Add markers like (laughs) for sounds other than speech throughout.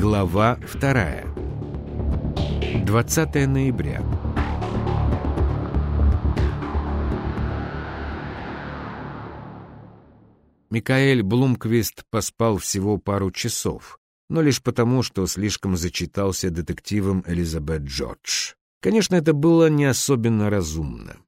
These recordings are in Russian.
Глава вторая. 20 ноября. Микаэль Блумквист поспал всего пару часов, но лишь потому, что слишком зачитался детективом Элизабет Джордж. Конечно, это было не особенно разумно.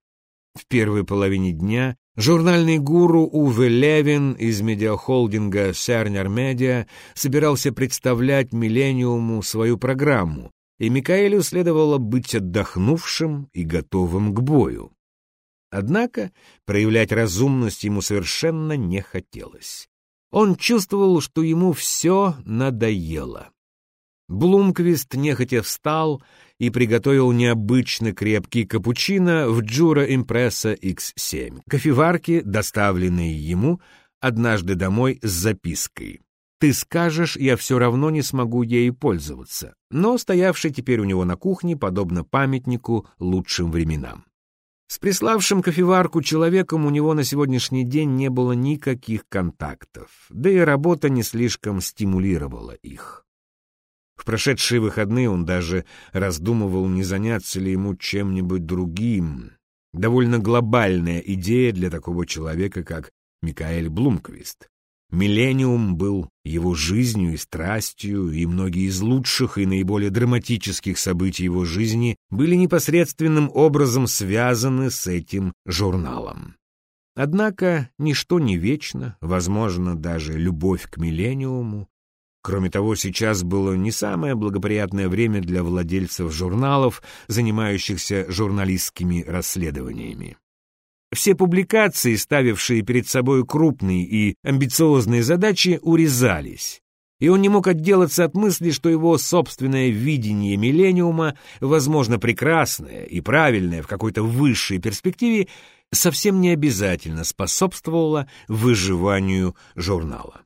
В первой половине дня журнальный гуру Уве Левин из медиахолдинга Сернер Медиа собирался представлять «Миллениуму» свою программу, и Микаэлю следовало быть отдохнувшим и готовым к бою. Однако проявлять разумность ему совершенно не хотелось. Он чувствовал, что ему все надоело. Блумквист нехотя встал и приготовил необычно крепкий капучино в Джура Импресса X7, кофеварке, доставленной ему однажды домой с запиской. «Ты скажешь, я все равно не смогу ею пользоваться», но стоявший теперь у него на кухне, подобно памятнику лучшим временам. С приславшим кофеварку человеком у него на сегодняшний день не было никаких контактов, да и работа не слишком стимулировала их. В прошедшие выходные он даже раздумывал, не заняться ли ему чем-нибудь другим. Довольно глобальная идея для такого человека, как Микаэль Блумквист. Миллениум был его жизнью и страстью, и многие из лучших и наиболее драматических событий его жизни были непосредственным образом связаны с этим журналом. Однако ничто не вечно, возможно, даже любовь к миллениуму. Кроме того, сейчас было не самое благоприятное время для владельцев журналов, занимающихся журналистскими расследованиями. Все публикации, ставившие перед собой крупные и амбициозные задачи, урезались. И он не мог отделаться от мысли, что его собственное видение миллениума, возможно, прекрасное и правильное в какой-то высшей перспективе, совсем не обязательно способствовало выживанию журнала.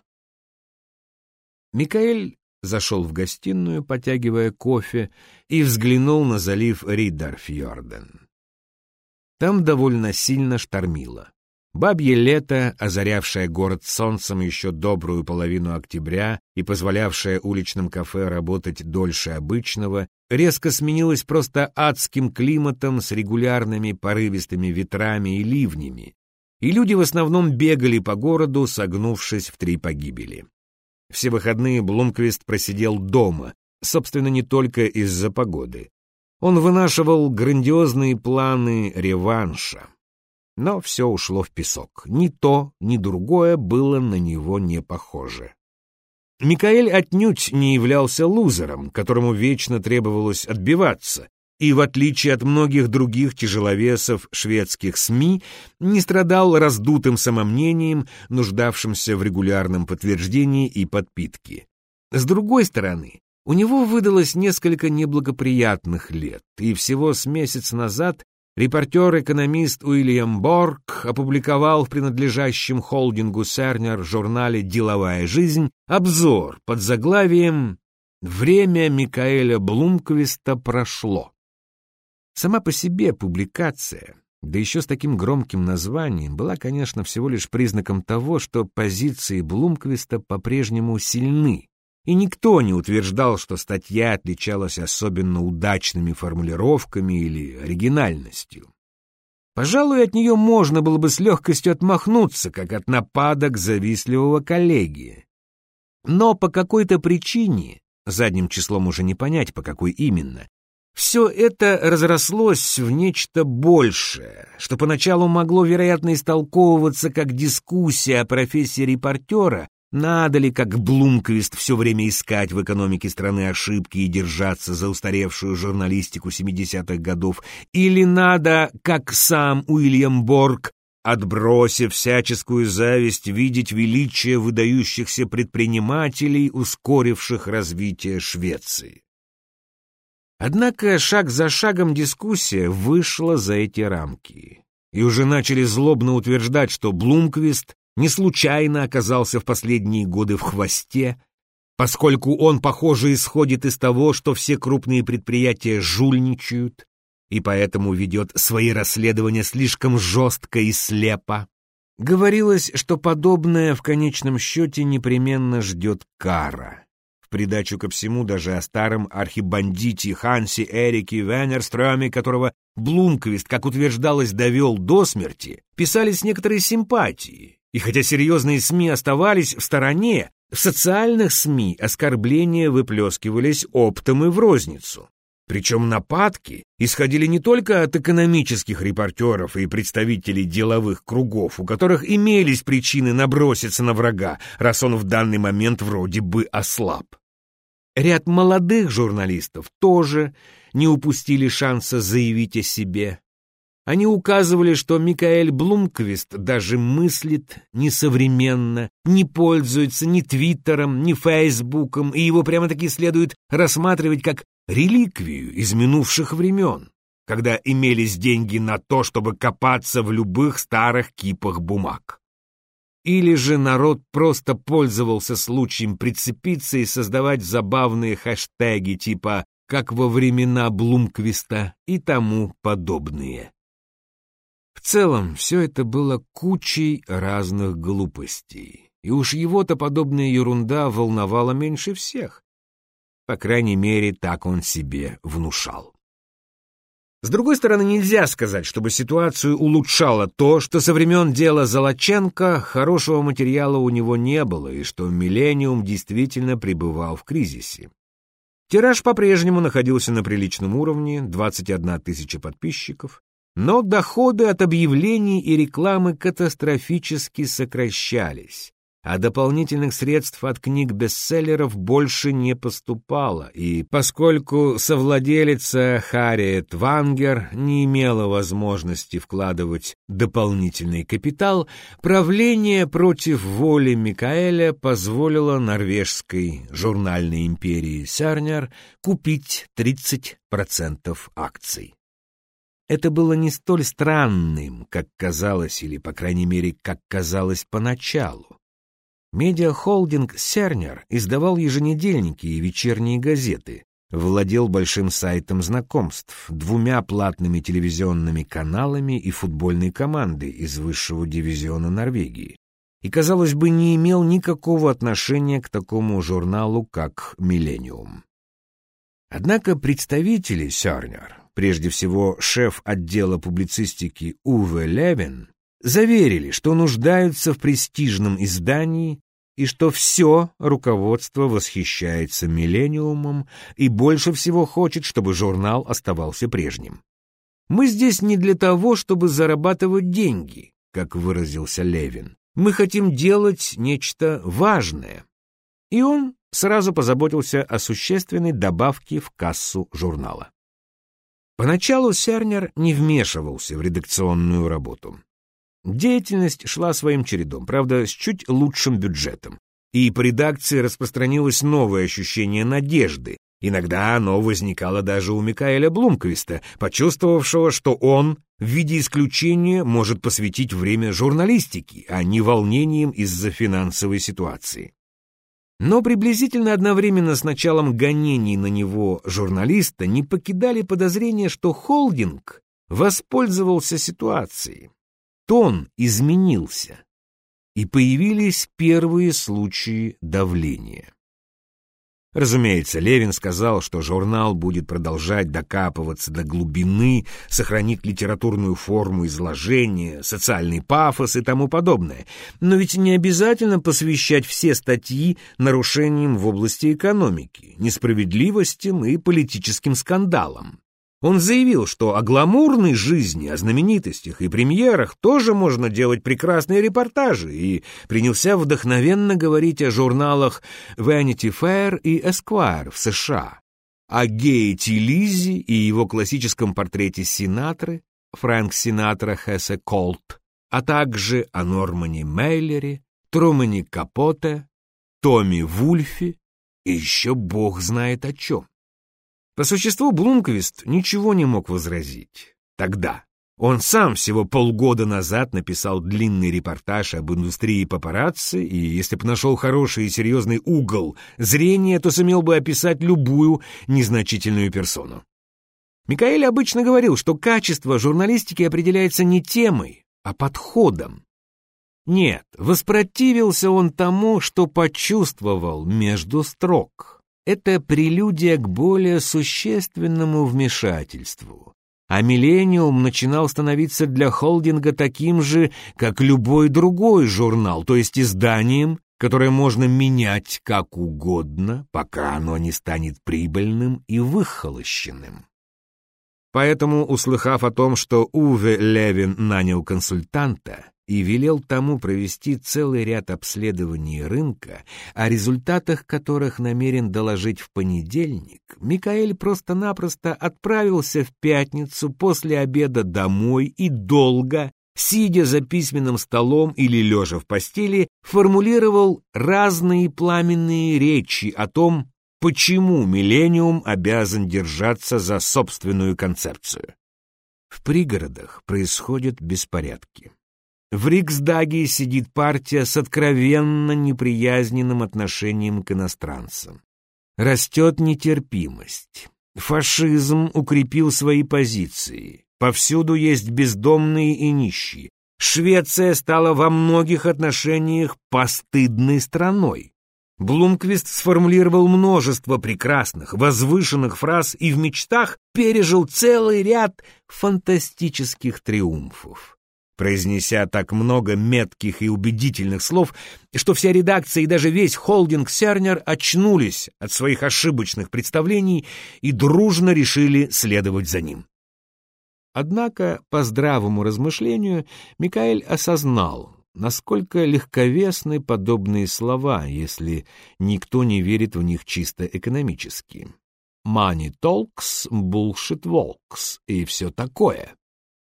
Микаэль зашел в гостиную, потягивая кофе, и взглянул на залив Риддарфьорден. Там довольно сильно штормило. Бабье лето, озарявшее город солнцем еще добрую половину октября и позволявшее уличным кафе работать дольше обычного, резко сменилось просто адским климатом с регулярными порывистыми ветрами и ливнями, и люди в основном бегали по городу, согнувшись в три погибели. Все выходные Блумквист просидел дома, собственно, не только из-за погоды. Он вынашивал грандиозные планы реванша. Но все ушло в песок. Ни то, ни другое было на него не похоже. Микаэль отнюдь не являлся лузером, которому вечно требовалось отбиваться, и, в отличие от многих других тяжеловесов шведских СМИ, не страдал раздутым самомнением, нуждавшимся в регулярном подтверждении и подпитке. С другой стороны, у него выдалось несколько неблагоприятных лет, и всего с месяц назад репортер-экономист Уильям Борг опубликовал в принадлежащем холдингу Сернер журнале «Деловая жизнь» обзор под заглавием «Время Микаэля Блумквиста прошло». Сама по себе публикация, да еще с таким громким названием, была, конечно, всего лишь признаком того, что позиции Блумквиста по-прежнему сильны, и никто не утверждал, что статья отличалась особенно удачными формулировками или оригинальностью. Пожалуй, от нее можно было бы с легкостью отмахнуться, как от нападок завистливого коллеги. Но по какой-то причине, задним числом уже не понять, по какой именно, все это разрослось в нечто большее, что поначалу могло, вероятно, истолковываться как дискуссия о профессии репортера, надо ли, как Блумквист, все время искать в экономике страны ошибки и держаться за устаревшую журналистику 70-х годов? Или надо, как сам Уильям Борг, отбросив всяческую зависть, видеть величие выдающихся предпринимателей, ускоривших развитие Швеции? Однако шаг за шагом дискуссия вышла за эти рамки. И уже начали злобно утверждать, что Блумквист не случайно оказался в последние годы в хвосте, поскольку он, похоже, исходит из того, что все крупные предприятия жульничают и поэтому ведет свои расследования слишком жестко и слепо. Говорилось, что подобное в конечном счете непременно ждет кара. В придачу ко всему даже о старом архибандите Хансе Эрике Венерстрёме, которого Блумквист, как утверждалось, довел до смерти, писали с некоторой симпатией. И хотя серьезные СМИ оставались в стороне, в социальных СМИ оскорбления выплескивались оптом и в розницу. Причем нападки исходили не только от экономических репортеров и представителей деловых кругов, у которых имелись причины наброситься на врага, раз он в данный момент вроде бы ослаб. Ряд молодых журналистов тоже не упустили шанса заявить о себе. Они указывали, что Микаэль Блумквист даже мыслит несовременно, не пользуется ни Твиттером, ни Фейсбуком, и его прямо-таки следует рассматривать как реликвию из минувших времен, когда имелись деньги на то, чтобы копаться в любых старых кипах бумаг. Или же народ просто пользовался случаем прицепиться и создавать забавные хэштеги типа «как во времена Блумквиста» и тому подобные. В целом, все это было кучей разных глупостей, и уж его-то подобная ерунда волновала меньше всех. По крайней мере, так он себе внушал. С другой стороны, нельзя сказать, чтобы ситуацию улучшало то, что со времен дела Золоченко хорошего материала у него не было, и что «Миллениум» действительно пребывал в кризисе. Тираж по-прежнему находился на приличном уровне, 21 тысяча подписчиков, но доходы от объявлений и рекламы катастрофически сокращались а дополнительных средств от книг-бестселлеров больше не поступало, и поскольку совладелица Харриет Вангер не имела возможности вкладывать дополнительный капитал, правление против воли Микаэля позволило норвежской журнальной империи Сярнер купить 30% акций. Это было не столь странным, как казалось, или, по крайней мере, как казалось поначалу. Медиахолдинг «Сернер» издавал еженедельники и вечерние газеты, владел большим сайтом знакомств, двумя платными телевизионными каналами и футбольной командой из высшего дивизиона Норвегии. И, казалось бы, не имел никакого отношения к такому журналу, как «Миллениум». Однако представители Сёрнер, прежде всего шеф отдела публицистики Уве Левин, заверили, что нуждаются в престижном издании, и что все руководство восхищается «Миллениумом» и больше всего хочет, чтобы журнал оставался прежним. «Мы здесь не для того, чтобы зарабатывать деньги», как выразился Левин. «Мы хотим делать нечто важное». И он сразу позаботился о существенной добавке в кассу журнала. Поначалу Сернер не вмешивался в редакционную работу. Деятельность шла своим чередом, правда, с чуть лучшим бюджетом. И по редакции распространилось новое ощущение надежды. Иногда оно возникало даже у Микаэля Блумквиста, почувствовавшего, что он в виде исключения может посвятить время журналистике, а не волнениям из-за финансовой ситуации. Но приблизительно одновременно с началом гонений на него журналиста не покидали подозрения, что холдинг воспользовался ситуацией тон изменился, и появились первые случаи давления. Разумеется, Левин сказал, что журнал будет продолжать докапываться до глубины, сохранить литературную форму изложения, социальный пафос и тому подобное. Но ведь не обязательно посвящать все статьи нарушениям в области экономики, несправедливостям и политическим скандалам. Он заявил, что о гламурной жизни, о знаменитостях и премьерах тоже можно делать прекрасные репортажи, и принялся вдохновенно говорить о журналах Vanity Fair и Esquire в США, о Гейти Лизи и его классическом портрете Синатры, Фрэнк Синатра Хессе Колт, а также о Нормане Мейлере, Трумане Капоте, Томми Вульфе и еще бог знает о чем. По существу Блумквист ничего не мог возразить. Тогда. Он сам всего полгода назад написал длинный репортаж об индустрии папарацци, и если бы нашел хороший и серьезный угол зрения, то сумел бы описать любую незначительную персону. Микаэль обычно говорил, что качество журналистики определяется не темой, а подходом. Нет, воспротивился он тому, что почувствовал между строк. Это прелюдия к более существенному вмешательству. А «Миллениум» начинал становиться для холдинга таким же, как любой другой журнал, то есть изданием, которое можно менять как угодно, пока оно не станет прибыльным и выхолощенным. Поэтому, услыхав о том, что Уве Левин нанял консультанта и велел тому провести целый ряд обследований рынка, о результатах которых намерен доложить в понедельник, Микаэль просто-напросто отправился в пятницу после обеда домой и долго, сидя за письменным столом или лежа в постели, формулировал разные пламенные речи о том, почему «Миллениум» обязан держаться за собственную концепцию. В пригородах происходят беспорядки. В Риксдаге сидит партия с откровенно неприязненным отношением к иностранцам. Растет нетерпимость. Фашизм укрепил свои позиции. Повсюду есть бездомные и нищие. Швеция стала во многих отношениях постыдной страной. Блумквист сформулировал множество прекрасных, возвышенных фраз и в мечтах пережил целый ряд фантастических триумфов. Произнеся так много метких и убедительных слов, что вся редакция и даже весь холдинг Сернер очнулись от своих ошибочных представлений и дружно решили следовать за ним. Однако, по здравому размышлению, Микаэль осознал, Насколько легковесны подобные слова, если никто не верит в них чисто экономически? Money talks, bullshit walks и все такое.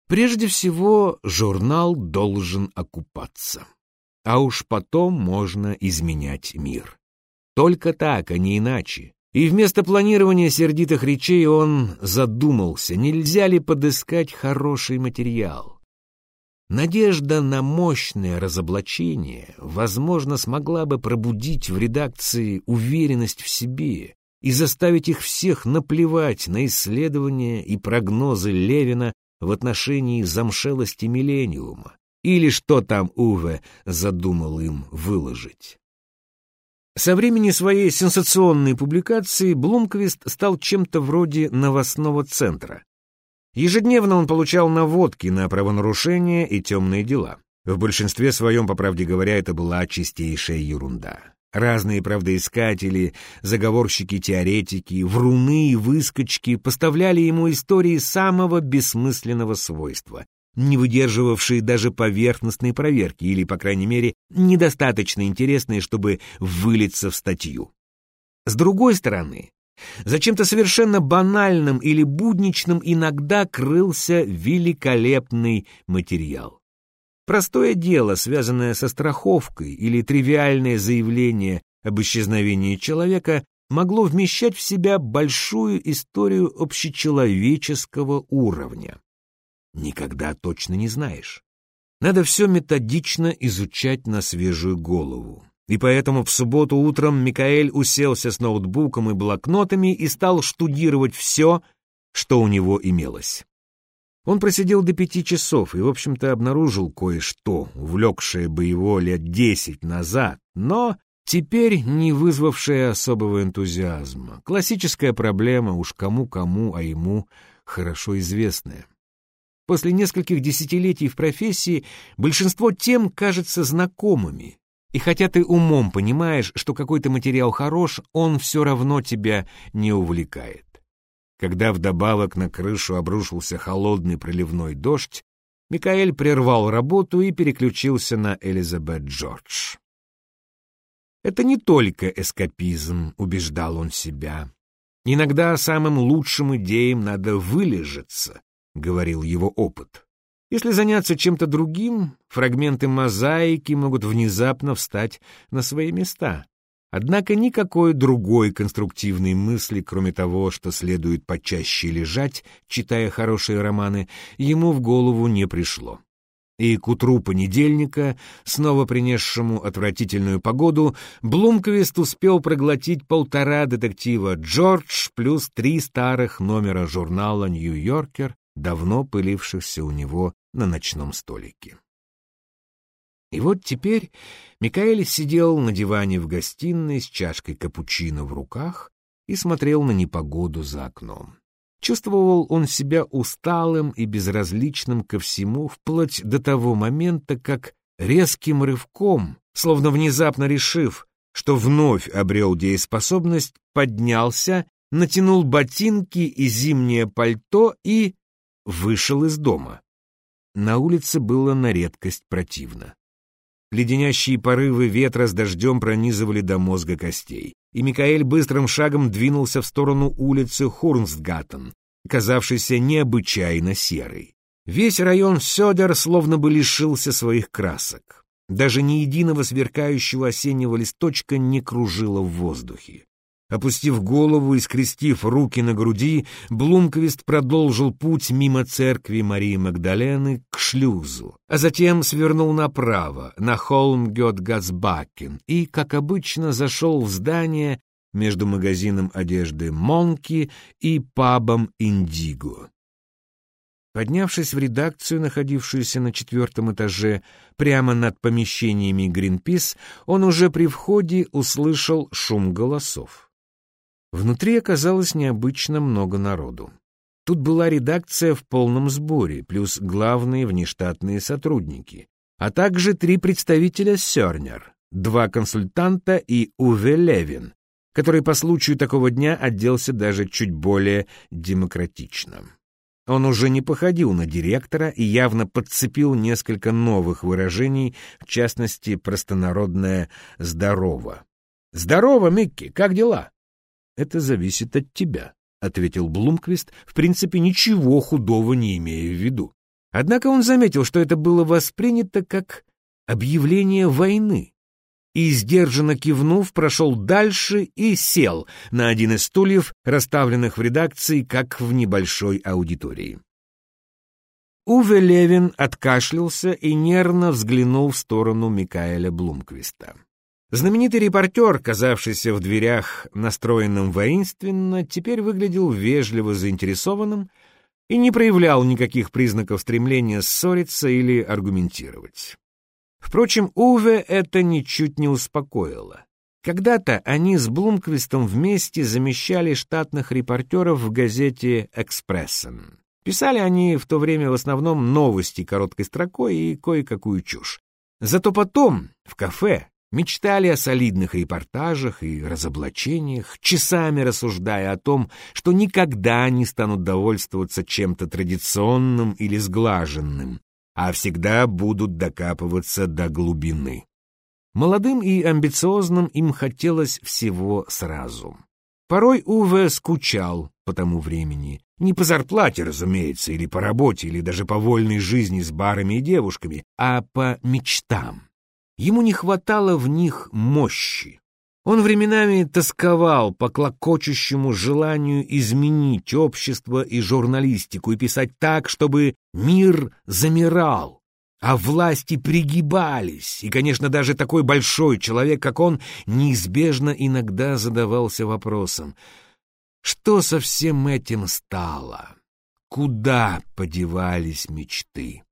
Прежде всего, журнал должен окупаться. А уж потом можно изменять мир. Только так, а не иначе. И вместо планирования сердитых речей он задумался, нельзя ли подыскать хороший материал. Надежда на мощное разоблачение, возможно, смогла бы пробудить в редакции уверенность в себе и заставить их всех наплевать на исследования и прогнозы Левина в отношении замшелости миллениума, или что там Уве задумал им выложить. Со времени своей сенсационной публикации Блумквист стал чем-то вроде новостного центра, Ежедневно он получал наводки на правонарушения и темные дела. В большинстве своем, по правде говоря, это была чистейшая ерунда. Разные правдоискатели, заговорщики-теоретики, вруны и выскочки поставляли ему истории самого бессмысленного свойства, не выдерживавшие даже поверхностной проверки или, по крайней мере, недостаточно интересные, чтобы вылиться в статью. С другой стороны, Зачем-то совершенно банальным или будничным иногда крылся великолепный материал. Простое дело, связанное со страховкой или тривиальное заявление об исчезновении человека, могло вмещать в себя большую историю общечеловеческого уровня. Никогда точно не знаешь. Надо все методично изучать на свежую голову. И поэтому в субботу утром Микаэль уселся с ноутбуком и блокнотами и стал штудировать все, что у него имелось. Он просидел до пяти часов и, в общем-то, обнаружил кое-что, увлекшее бы его лет десять назад, но теперь не вызвавшее особого энтузиазма. Классическая проблема, уж кому-кому, а ему хорошо известная. После нескольких десятилетий в профессии большинство тем кажется знакомыми, и хотя ты умом понимаешь, что какой-то материал хорош, он все равно тебя не увлекает. Когда вдобавок на крышу обрушился холодный проливной дождь, Микаэль прервал работу и переключился на Элизабет Джордж. Это не только эскапизм, убеждал он себя. Иногда самым лучшим идеям надо вылежаться, говорил его опыт. Если заняться чем-то другим, фрагменты мозаики могут внезапно встать на свои места. Однако никакой другой конструктивной мысли, кроме того, что следует почаще лежать, читая хорошие романы, ему в голову не пришло. И к утру понедельника, снова принесшему отвратительную погоду, Блумквист успел проглотить полтора детектива «Джордж» плюс три старых номера журнала «Нью-Йоркер», давно пылившихся у него на ночном столике. И вот теперь Микаэль сидел на диване в гостиной с чашкой капучино в руках и смотрел на непогоду за окном. Чувствовал он себя усталым и безразличным ко всему вплоть до того момента, как резким рывком, словно внезапно решив, что вновь обрел дееспособность, поднялся, натянул ботинки и зимнее пальто и вышел из дома. На улице было на редкость противно. Леденящие порывы ветра с дождем пронизывали до мозга костей и Микаэль быстрым шагом двинулся в сторону улицы Хурнстгаттен, казавшейся необычайно серой. Весь район Сёдер словно бы лишился своих красок. Даже ни единого сверкающего осеннего листочка не кружило в воздухе. Опустив голову и скрестив руки на груди, Блумквист продолжил путь мимо церкви Марии Магдалены к шлюзу, а затем свернул направо, на холм Гетгасбакен, и, как обычно, зашел в здание между магазином одежды Монки и пабом Индиго. Поднявшись в редакцию, находившуюся на четвертом этаже, прямо над помещениями Гринпис, он уже при входе услышал шум голосов. Внутри оказалось необычно много народу. Тут была редакция в полном сборе, плюс главные внештатные сотрудники, а также три представителя Сёрнер, два консультанта и Уве Левин, который по случаю такого дня оделся даже чуть более демократично. Он уже не походил на директора и явно подцепил несколько новых выражений, в частности, простонародное «здорово». «Здорово, Микки, как дела?» Это зависит от тебя», — ответил Блумквист, в принципе ничего худого не имея в виду. Однако он заметил, что это было воспринято как объявление войны, и, сдержанно кивнув, прошел дальше и сел на один из стульев, расставленных в редакции, как в небольшой аудитории. Уве Левин откашлялся и нервно взглянул в сторону Микаэля Блумквиста. Знаменитый репортер, казавшийся в дверях настроенным воинственно, теперь выглядел вежливо заинтересованным и не проявлял никаких признаков стремления ссориться или аргументировать. Впрочем, Уве это ничуть не успокоило. Когда-то они с Блумквистом вместе замещали штатных репортеров в газете «Экспрессен». Писали они в то время в основном новости короткой строкой и кое-какую чушь. Зато потом, в кафе, мечтали о солидных репортажах и разоблачениях, часами рассуждая о том, что никогда не станут довольствоваться чем-то традиционным или сглаженным, а всегда будут докапываться до глубины. Молодым и амбициозным им хотелось всего сразу. Порой Уве скучал по тому времени. Не по зарплате, разумеется, или по работе, или даже по вольной жизни с барами и девушками, а по мечтам. Ему не хватало в них мощи. Он временами тосковал по клокочущему желанию изменить общество и журналистику и писать так, чтобы мир замирал, а власти пригибались, и, конечно, даже такой большой человек, как он, неизбежно иногда задавался вопросом, что со всем этим стало? Куда подевались мечты?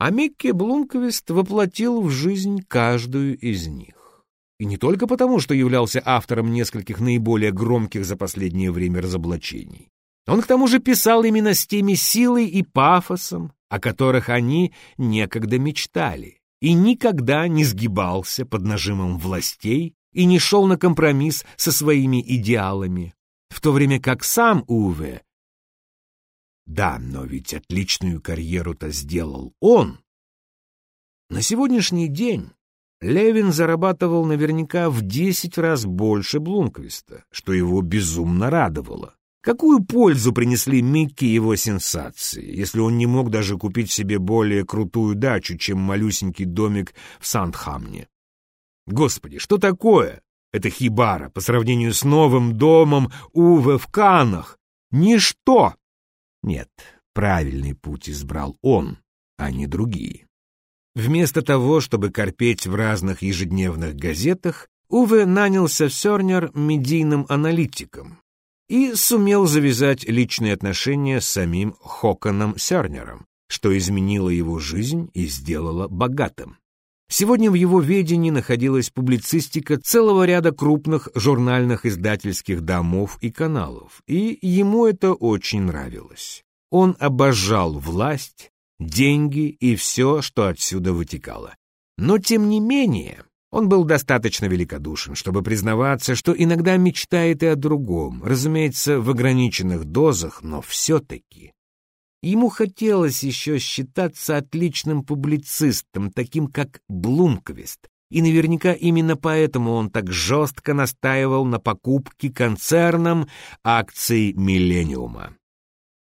А Микки Блумквист воплотил в жизнь каждую из них. И не только потому, что являлся автором нескольких наиболее громких за последнее время разоблачений. Он к тому же писал именно с теми силой и пафосом, о которых они некогда мечтали, и никогда не сгибался под нажимом властей и не шел на компромисс со своими идеалами, в то время как сам Уве да, но ведь отличную карьеру-то сделал он. На сегодняшний день Левин зарабатывал наверняка в десять раз больше Блумквиста, что его безумно радовало. Какую пользу принесли Микки его сенсации, если он не мог даже купить себе более крутую дачу, чем малюсенький домик в Сандхамне? Господи, что такое? Это хибара по сравнению с новым домом Уве в Канах. Ничто! Нет, правильный путь избрал он, а не другие. Вместо того, чтобы корпеть в разных ежедневных газетах, Уве нанялся в Сёрнер медийным аналитиком и сумел завязать личные отношения с самим Хоконом Сёрнером, что изменило его жизнь и сделало богатым. Сегодня в его ведении находилась публицистика целого ряда крупных журнальных издательских домов и каналов, и ему это очень нравилось. Он обожал власть, деньги и все, что отсюда вытекало. Но, тем не менее, он был достаточно великодушен, чтобы признаваться, что иногда мечтает и о другом, разумеется, в ограниченных дозах, но все-таки. Ему хотелось еще считаться отличным публицистом, таким как Блумквист, и наверняка именно поэтому он так жестко настаивал на покупке концерном акций «Миллениума».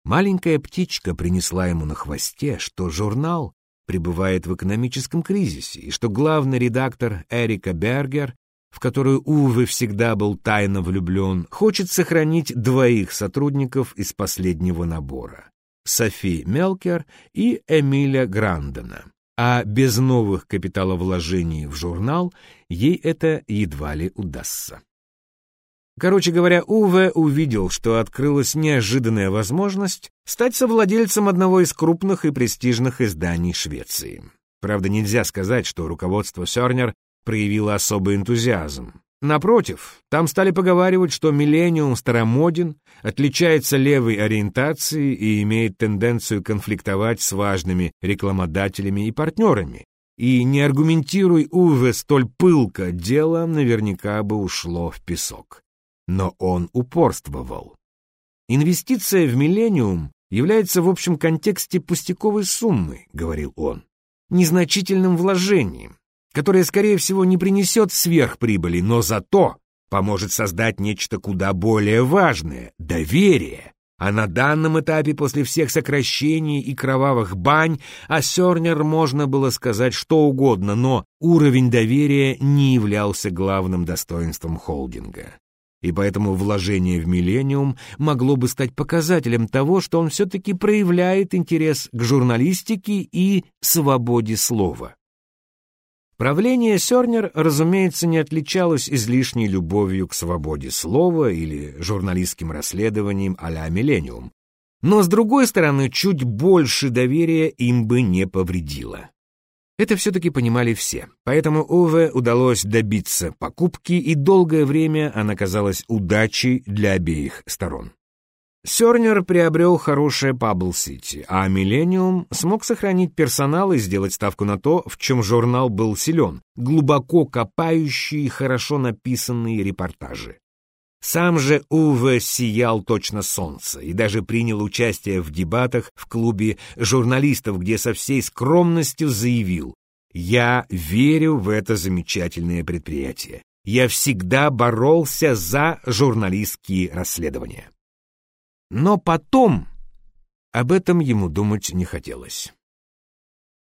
Маленькая птичка принесла ему на хвосте, что журнал пребывает в экономическом кризисе, и что главный редактор Эрика Бергер, в которую Уве всегда был тайно влюблен, хочет сохранить двоих сотрудников из последнего набора — Софи Мелкер и Эмиля Грандена. А без новых капиталовложений в журнал ей это едва ли удастся. Короче говоря, Уве увидел, что открылась неожиданная возможность стать совладельцем одного из крупных и престижных изданий Швеции. Правда, нельзя сказать, что руководство Сёрнер проявило особый энтузиазм. Напротив, там стали поговаривать, что «Миллениум» старомоден, отличается левой ориентацией и имеет тенденцию конфликтовать с важными рекламодателями и партнерами. И не аргументируй Уве столь пылко, дело наверняка бы ушло в песок. Но он упорствовал. «Инвестиция в «Миллениум» является в общем контексте пустяковой суммой», — говорил он, «незначительным вложением, которое, скорее всего, не принесет сверхприбыли, но зато поможет создать нечто куда более важное — доверие. А на данном этапе, после всех сокращений и кровавых бань, о Сёрнер можно было сказать что угодно, но уровень доверия не являлся главным достоинством холдинга и поэтому вложение в «Миллениум» могло бы стать показателем того, что он все-таки проявляет интерес к журналистике и свободе слова. Правление Сёрнер, разумеется, не отличалось излишней любовью к свободе слова или журналистским расследованиям а-ля «Миллениум», но, с другой стороны, чуть больше доверия им бы не повредило. Это все-таки понимали все, поэтому Уве удалось добиться покупки, и долгое время она казалась удачей для обеих сторон. Сёрнер приобрел хорошее паблисити, а Миллениум смог сохранить персонал и сделать ставку на то, в чем журнал был силен, глубоко копающие и хорошо написанные репортажи. Сам же Уве сиял точно солнце и даже принял участие в дебатах в клубе журналистов, где со всей скромностью заявил «Я верю в это замечательное предприятие. Я всегда боролся за журналистские расследования». Но потом об этом ему думать не хотелось.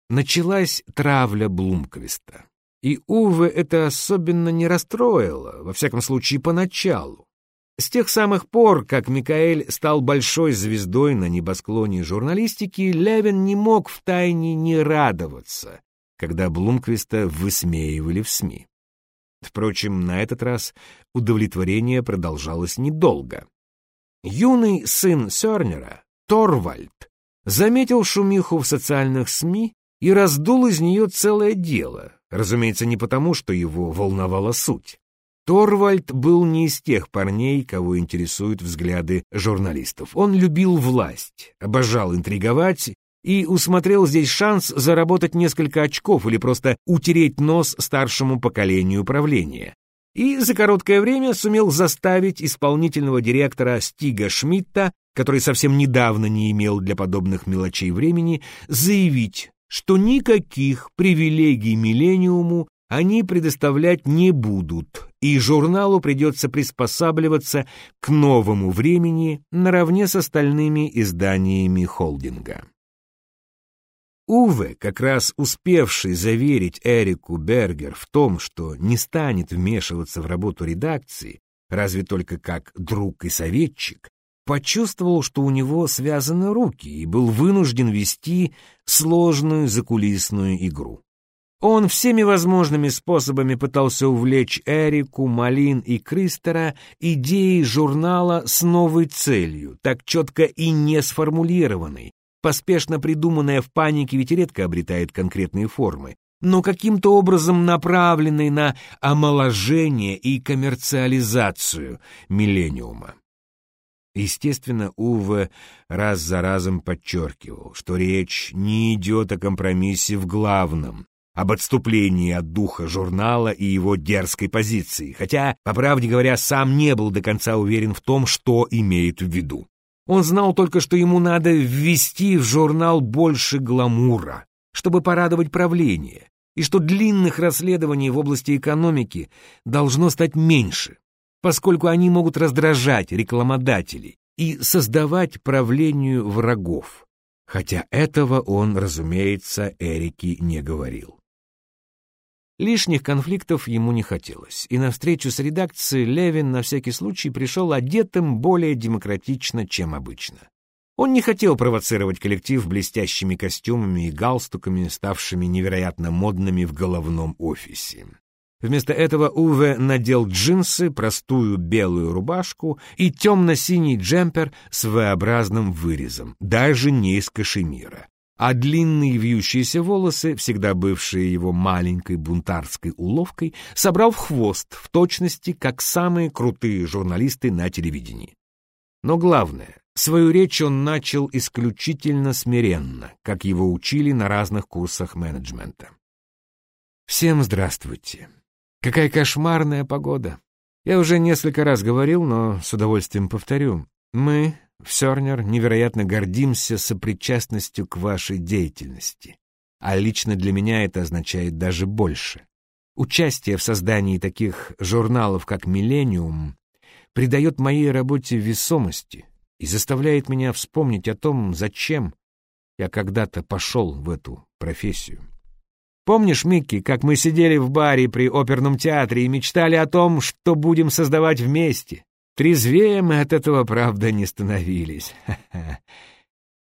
Началась травля Блумквиста. И Уве это особенно не расстроило, во всяком случае, поначалу. С тех самых пор, как Микаэль стал большой звездой на небосклоне журналистики, Левин не мог втайне не радоваться, когда Блумквиста высмеивали в СМИ. Впрочем, на этот раз удовлетворение продолжалось недолго. Юный сын Сёрнера, Торвальд, заметил шумиху в социальных СМИ и раздул из нее целое дело, разумеется, не потому, что его волновала суть. Торвальд был не из тех парней, кого интересуют взгляды журналистов. Он любил власть, обожал интриговать и усмотрел здесь шанс заработать несколько очков или просто утереть нос старшему поколению правления. И за короткое время сумел заставить исполнительного директора Стига Шмидта, который совсем недавно не имел для подобных мелочей времени, заявить, что никаких привилегий «Миллениуму» они предоставлять не будут, и журналу придется приспосабливаться к новому времени наравне с остальными изданиями холдинга. Уве, как раз успевший заверить Эрику Бергер в том, что не станет вмешиваться в работу редакции, разве только как друг и советчик, почувствовал, что у него связаны руки и был вынужден вести сложную закулисную игру. Он всеми возможными способами пытался увлечь Эрику, Малин и Кристера идеей журнала с новой целью, так четко и не сформулированной. Поспешно придуманная в панике ведь редко обретает конкретные формы. но каким-то образом направленной на омоложение и коммерциализацию миллениума. Естественно, Уве раз за разом подчеркивал, что речь не идет о компромиссе в главном, об отступлении от духа журнала и его дерзкой позиции, хотя, по правде говоря, сам не был до конца уверен в том, что имеет в виду. Он знал только, что ему надо ввести в журнал больше гламура, чтобы порадовать правление, и что длинных расследований в области экономики должно стать меньше, поскольку они могут раздражать рекламодателей и создавать правлению врагов. Хотя этого он, разумеется, Эрике не говорил. Лишних конфликтов ему не хотелось, и на встречу с редакцией Левин на всякий случай пришел одетым более демократично, чем обычно. Он не хотел провоцировать коллектив блестящими костюмами и галстуками, ставшими невероятно модными в головном офисе. Вместо этого Уве надел джинсы, простую белую рубашку и темно-синий джемпер с V-образным вырезом, даже не из кашемира а длинные вьющиеся волосы, всегда бывшие его маленькой бунтарской уловкой, собрал в хвост, в точности, как самые крутые журналисты на телевидении. Но главное, свою речь он начал исключительно смиренно, как его учили на разных курсах менеджмента. «Всем здравствуйте. Какая кошмарная погода. Я уже несколько раз говорил, но с удовольствием повторю. Мы, Сёрнер невероятно гордимся сопричастностью к вашей деятельности. А лично для меня это означает даже больше. Участие в создании таких журналов, как «Миллениум», придает моей работе весомости и заставляет меня вспомнить о том, зачем я когда-то пошел в эту профессию. Помнишь, Микки, как мы сидели в баре при оперном театре и мечтали о том, что будем создавать вместе? Трезвее мы от этого, правда, не становились. (laughs)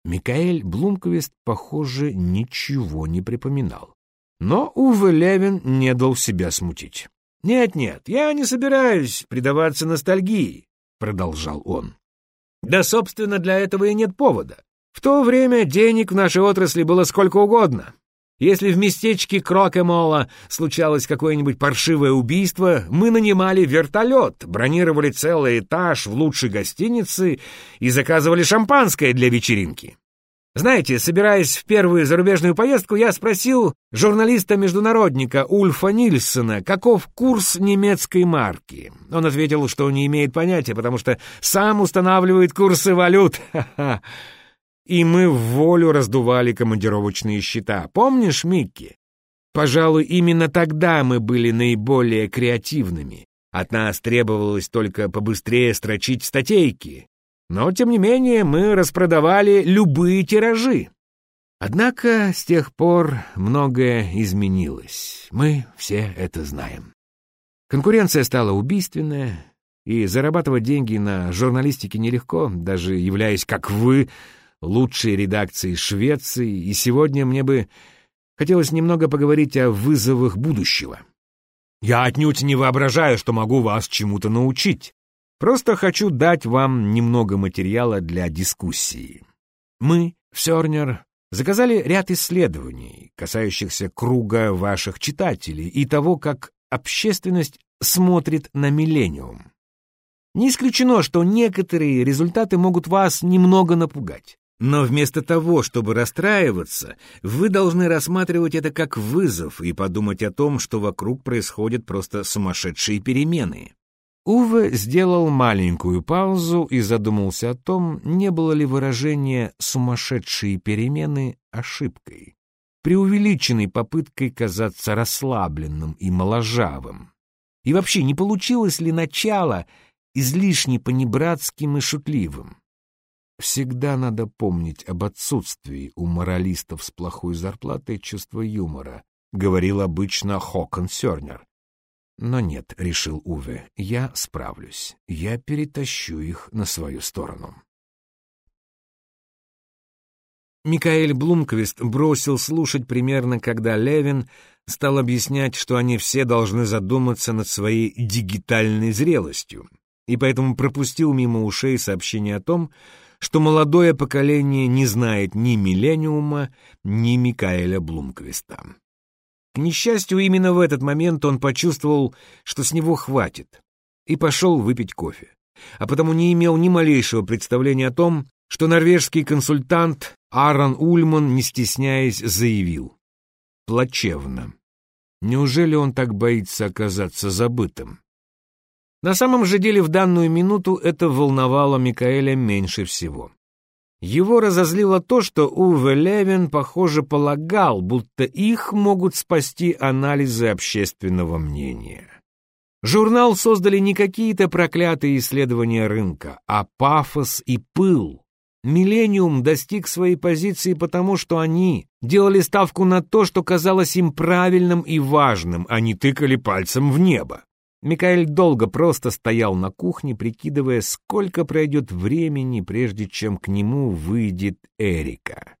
Микаэль Блумквист, похоже, ничего не припоминал. Но Уве Левин не дал себя смутить. «Нет-нет, я не собираюсь предаваться ностальгии», — продолжал он. «Да, собственно, для этого и нет повода. В то время денег в нашей отрасли было сколько угодно. Если в местечке Крокемола случалось какое-нибудь паршивое убийство, мы нанимали вертолет, бронировали целый этаж в лучшей гостинице и заказывали шампанское для вечеринки. Знаете, собираясь в первую зарубежную поездку, я спросил журналиста-международника Ульфа Нильсона, каков курс немецкой марки. Он ответил, что не имеет понятия, потому что сам устанавливает курсы валют. (laughs) Ха-ха и мы в волю раздували командировочные счета. Помнишь, Микки? Пожалуй, именно тогда мы были наиболее креативными. От нас требовалось только побыстрее строчить статейки. Но, тем не менее, мы распродавали любые тиражи. Однако с тех пор многое изменилось. Мы все это знаем. Конкуренция стала убийственная, и зарабатывать деньги на журналистике нелегко, даже являясь, как вы, лучшей редакции Швеции, и сегодня мне бы хотелось немного поговорить о вызовах будущего. Я отнюдь не воображаю, что могу вас чему-то научить. Просто хочу дать вам немного материала для дискуссии. Мы, Сёрнер, заказали ряд исследований, касающихся круга ваших читателей и того, как общественность смотрит на миллениум. Не исключено, что некоторые результаты могут вас немного напугать. Но вместо того, чтобы расстраиваться, вы должны рассматривать это как вызов и подумать о том, что вокруг происходят просто сумасшедшие перемены. Уве сделал маленькую паузу и задумался о том, не было ли выражение «сумасшедшие перемены» ошибкой, преувеличенной попыткой казаться расслабленным и моложавым. И вообще, не получилось ли начало излишне понебратским и шутливым? Всегда надо помнить об отсутствии у моралистов с плохой зарплатой чувства юмора, говорил обычно Хокон Сёрнер. Но нет, решил Уве, я справлюсь. Я перетащу их на свою сторону. Микаэль Блумквист бросил слушать примерно, когда Левин стал объяснять, что они все должны задуматься над своей дигитальной зрелостью, и поэтому пропустил мимо ушей сообщение о том, что молодое поколение не знает ни Миллениума, ни Микаэля Блумквиста. К несчастью, именно в этот момент он почувствовал, что с него хватит, и пошел выпить кофе, а потому не имел ни малейшего представления о том, что норвежский консультант Аарон Ульман, не стесняясь, заявил. Плачевно. Неужели он так боится оказаться забытым? На самом же деле в данную минуту это волновало Микаэля меньше всего. Его разозлило то, что Уве Левин, похоже, полагал, будто их могут спасти анализы общественного мнения. Журнал создали не какие-то проклятые исследования рынка, а пафос и пыл. Миллениум достиг своей позиции потому, что они делали ставку на то, что казалось им правильным и важным, а не тыкали пальцем в небо. Микаэль долго просто стоял на кухне, прикидывая, сколько пройдет времени, прежде чем к нему выйдет Эрика.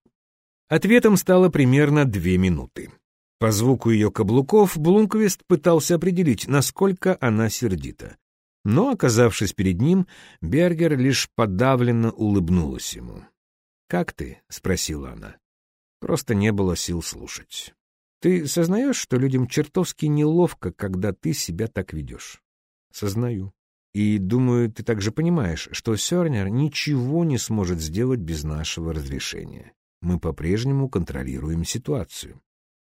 Ответом стало примерно две минуты. По звуку ее каблуков Блумквист пытался определить, насколько она сердита. Но, оказавшись перед ним, Бергер лишь подавленно улыбнулась ему. «Как ты?» — спросила она. Просто не было сил слушать. Ты сознаешь, что людям чертовски неловко, когда ты себя так ведешь? Сознаю. И, думаю, ты также понимаешь, что Сёрнер ничего не сможет сделать без нашего разрешения. Мы по-прежнему контролируем ситуацию.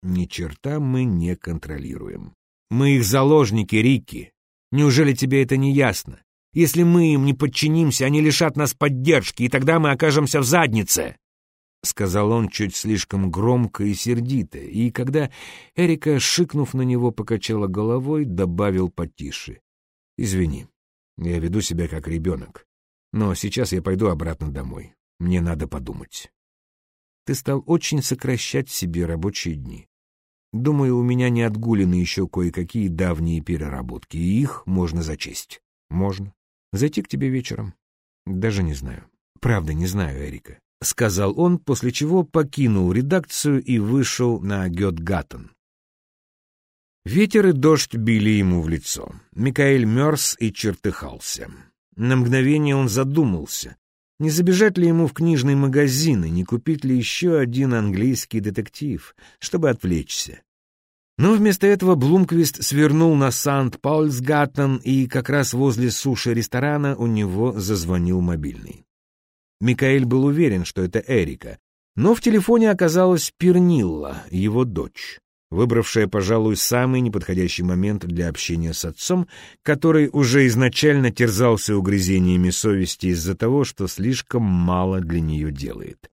Ни черта мы не контролируем. Мы их заложники, Рикки. Неужели тебе это не ясно? Если мы им не подчинимся, они лишат нас поддержки, и тогда мы окажемся в заднице. — сказал он чуть слишком громко и сердито, и когда Эрика, шикнув на него, покачала головой, добавил потише. «Извини, я веду себя как ребенок, но сейчас я пойду обратно домой. Мне надо подумать». «Ты стал очень сокращать себе рабочие дни. Думаю, у меня не отгулены еще кое-какие давние переработки, и их можно зачесть. Можно. Зайти к тебе вечером? Даже не знаю. Правда, не знаю, Эрика. — сказал он, после чего покинул редакцию и вышел на Гетгаттен. Ветер и дождь били ему в лицо. Микаэль мерз и чертыхался. На мгновение он задумался, не забежать ли ему в книжный магазин и не купить ли еще один английский детектив, чтобы отвлечься. Но вместо этого Блумквист свернул на Сант-Паульсгаттен, и как раз возле суши-ресторана у него зазвонил мобильный. Микаэль был уверен, что это Эрика, но в телефоне оказалась Пернилла, его дочь, выбравшая, пожалуй, самый неподходящий момент для общения с отцом, который уже изначально терзался угрызениями совести из-за того, что слишком мало для нее делает.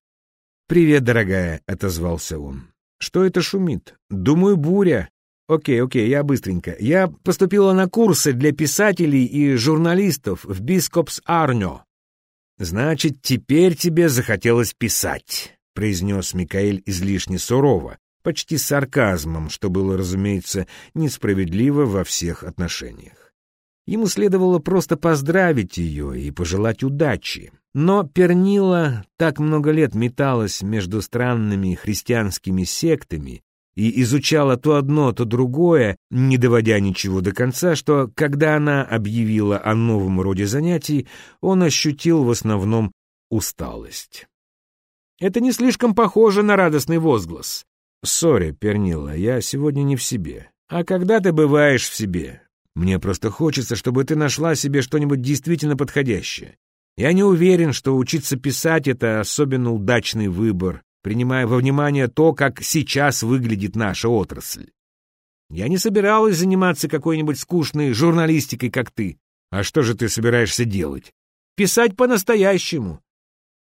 «Привет, дорогая», — отозвался он. «Что это шумит? Думаю, буря. Окей, окей, я быстренько. Я поступила на курсы для писателей и журналистов в Бископс Арнё. «Значит, теперь тебе захотелось писать», — произнес Микаэль излишне сурово, почти сарказмом, что было, разумеется, несправедливо во всех отношениях. Ему следовало просто поздравить ее и пожелать удачи. Но Пернила так много лет металась между странными христианскими сектами и изучала то одно, то другое, не доводя ничего до конца, что, когда она объявила о новом роде занятий, он ощутил в основном усталость. Это не слишком похоже на радостный возглас. «Сори, Пернила, я сегодня не в себе. А когда ты бываешь в себе? Мне просто хочется, чтобы ты нашла себе что-нибудь действительно подходящее. Я не уверен, что учиться писать — это особенно удачный выбор, принимая во внимание то, как сейчас выглядит наша отрасль. Я не собиралась заниматься какой-нибудь скучной журналистикой, как ты. А что же ты собираешься делать? Писать по-настоящему.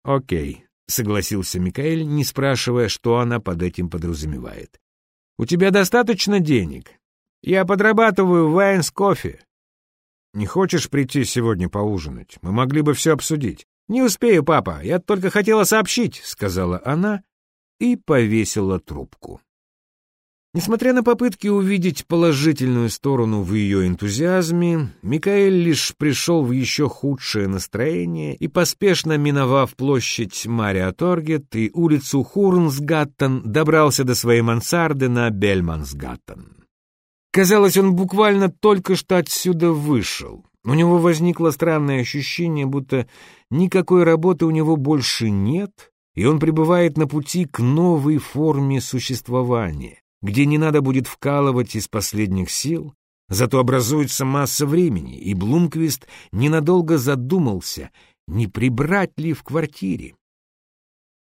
Окей, согласился Микаэль, не спрашивая, что она под этим подразумевает. У тебя достаточно денег? Я подрабатываю в Вайнс кофе. Не хочешь прийти сегодня поужинать? Мы могли бы все обсудить. «Не успею, папа, я только хотела сообщить», — сказала она и повесила трубку. Несмотря на попытки увидеть положительную сторону в ее энтузиазме, Микаэль лишь пришел в еще худшее настроение и, поспешно миновав площадь Мариаторгет и улицу Хурнсгаттен, добрался до своей мансарды на Бельмансгаттен. Казалось, он буквально только что отсюда вышел. У него возникло странное ощущение, будто никакой работы у него больше нет — и он пребывает на пути к новой форме существования, где не надо будет вкалывать из последних сил, зато образуется масса времени, и Блумквист ненадолго задумался, не прибрать ли в квартире.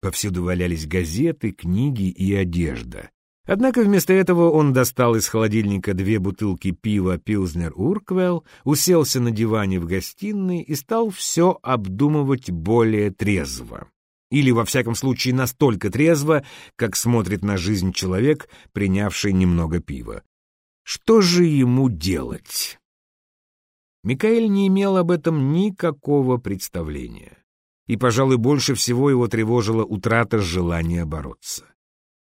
Повсюду валялись газеты, книги и одежда. Однако вместо этого он достал из холодильника две бутылки пива «Пилзнер Урквелл», уселся на диване в гостиной и стал все обдумывать более трезво. Или, во всяком случае, настолько трезво, как смотрит на жизнь человек, принявший немного пива. Что же ему делать? Микаэль не имел об этом никакого представления. И, пожалуй, больше всего его тревожила утрата желания бороться.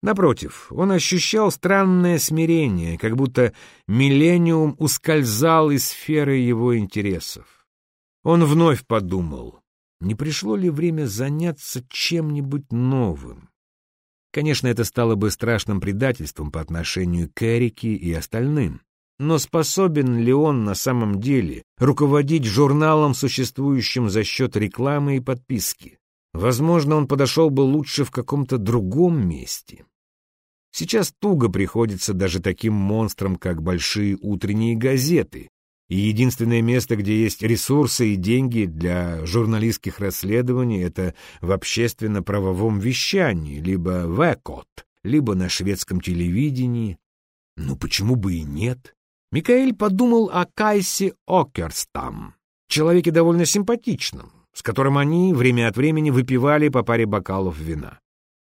Напротив, он ощущал странное смирение, как будто миллениум ускользал из сферы его интересов. Он вновь подумал, не пришло ли время заняться чем-нибудь новым. Конечно, это стало бы страшным предательством по отношению к Эрике и остальным. Но способен ли он на самом деле руководить журналом, существующим за счет рекламы и подписки? Возможно, он подошел бы лучше в каком-то другом месте. Сейчас туго приходится даже таким монстрам, как большие утренние газеты, и единственное место, где есть ресурсы и деньги для журналистских расследований, это в общественно-правовом вещании, либо в ЭКОТ, либо на шведском телевидении. Ну почему бы и нет? Микаэль подумал о Кайсе Окерстам, человеке довольно симпатичном, с которым они время от времени выпивали по паре бокалов вина.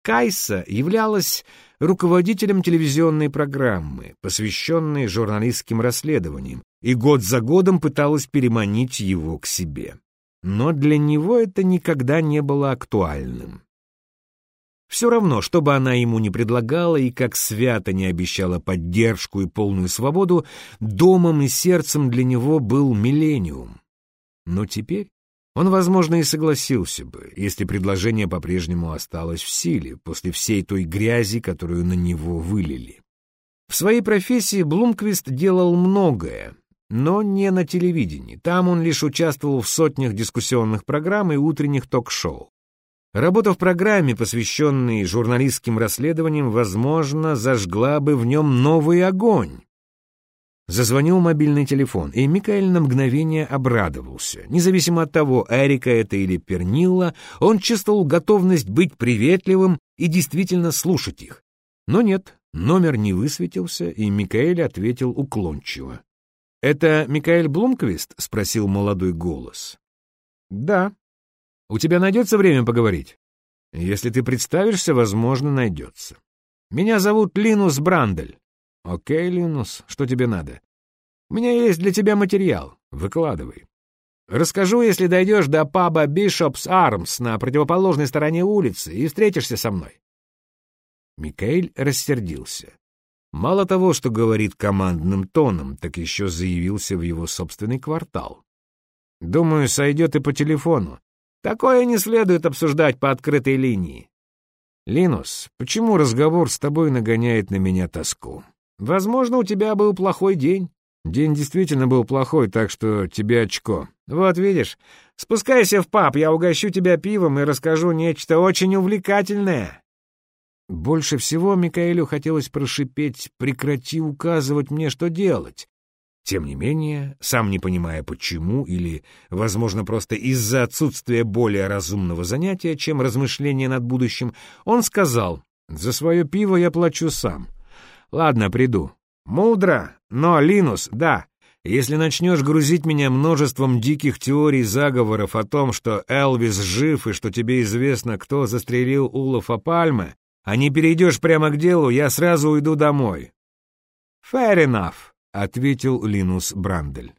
Кайса являлась руководителем телевизионной программы, посвященной журналистским расследованиям, и год за годом пыталась переманить его к себе. Но для него это никогда не было актуальным. Все равно, что бы она ему не предлагала и как свято не обещала поддержку и полную свободу, домом и сердцем для него был миллениум. Но теперь он, возможно, и согласился бы, если предложение по-прежнему осталось в силе после всей той грязи, которую на него вылили. В своей профессии Блумквист делал многое, но не на телевидении. Там он лишь участвовал в сотнях дискуссионных программ и утренних ток-шоу. Работа в программе, посвященной журналистским расследованиям, возможно, зажгла бы в нем новый огонь. Зазвонил мобильный телефон, и Микаэль на мгновение обрадовался. Независимо от того, Эрика это или Пернилла, он чувствовал готовность быть приветливым и действительно слушать их. Но нет, номер не высветился, и Микаэль ответил уклончиво. «Это Микаэль Блумквист?» — спросил молодой голос. «Да». «У тебя найдется время поговорить?» «Если ты представишься, возможно, найдется. Меня зовут Линус Брандель. «Окей, Линус, что тебе надо?» «У меня есть для тебя материал. Выкладывай». «Расскажу, если дойдешь до паба Бишопс Армс на противоположной стороне улицы и встретишься со мной». Микаэль рассердился. Мало того, что говорит командным тоном, так еще заявился в его собственный квартал. «Думаю, сойдет и по телефону. Такое не следует обсуждать по открытой линии. Линус, почему разговор с тобой нагоняет на меня тоску? Возможно, у тебя был плохой день. День действительно был плохой, так что тебе очко. Вот видишь, спускайся в паб, я угощу тебя пивом и расскажу нечто очень увлекательное. Больше всего Микаэлю хотелось прошипеть «прекрати указывать мне, что делать». Тем не менее, сам не понимая почему, или, возможно, просто из-за отсутствия более разумного занятия, чем размышления над будущим, он сказал «За свое пиво я плачу сам». Ладно, приду. Мудро, но, Линус, да, если начнешь грузить меня множеством диких теорий заговоров о том, что Элвис жив и что тебе известно, кто застрелил Улафа Пальме, а не перейдешь прямо к делу, я сразу уйду домой. «Fair enough», — ответил Линус Брандель.